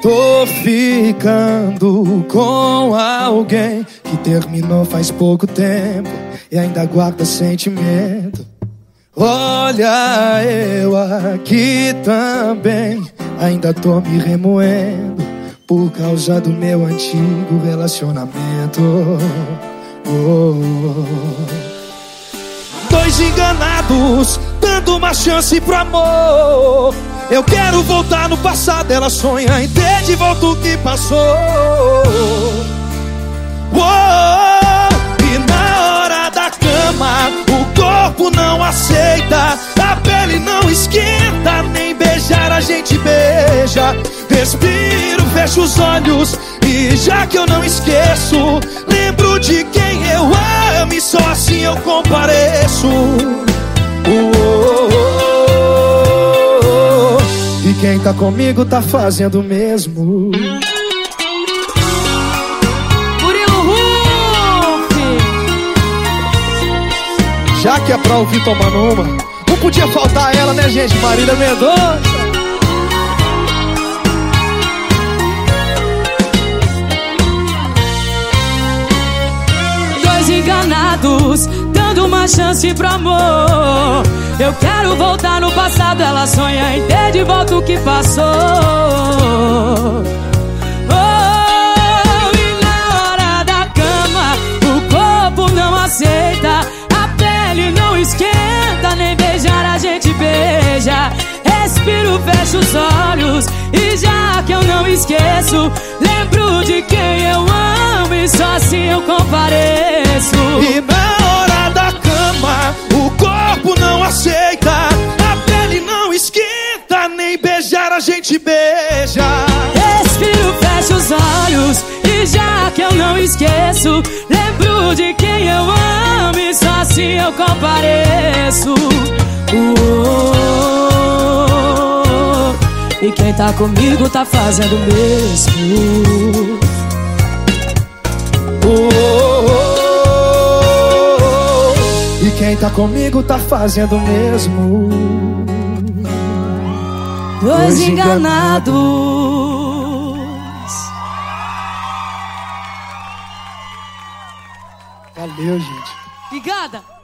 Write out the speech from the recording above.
Tô ficando com alguém que terminou faz pouco tempo e ainda guarda sentimento. Olha, eu aqui também ainda tô me remoendo por causa do meu antigo relacionamento. Oh, oh, oh dois enganados, dando uma chance pro amor. Eu quero voltar no passado, ela sonha em ter de volta o que passou. E na hora da cama, o corpo não aceita, a pele não esquenta, nem beijar a gente beija. Respiro, fecho os olhos e já que eu não esqueço, lembro de quem eu amo e só assim eu compareço. Quem tá comigo tá fazendo o mesmo. Já que é pra ouvir tomando uma, não podia faltar ela, né, gente? Marília Mendonça. enganados, dando uma chance pro amor. Eu quero voltar no passado, ela sonha em ter que passou. Oh, e na hora da cama, o corpo não aceita, a pele não esquenta, nem beijar a gente beija. Respiro, fecho os olhos e já que eu não esqueço, lembro de quem eu a gente beija. Respiro, fecho os olhos e já que eu não esqueço, lembro de quem eu amo e só assim eu compareço. E quem tá comigo tá fazendo o mesmo. Oh, e quem tá comigo tá fazendo o mesmo. Dois enganados. Valeu, gente. Obrigada.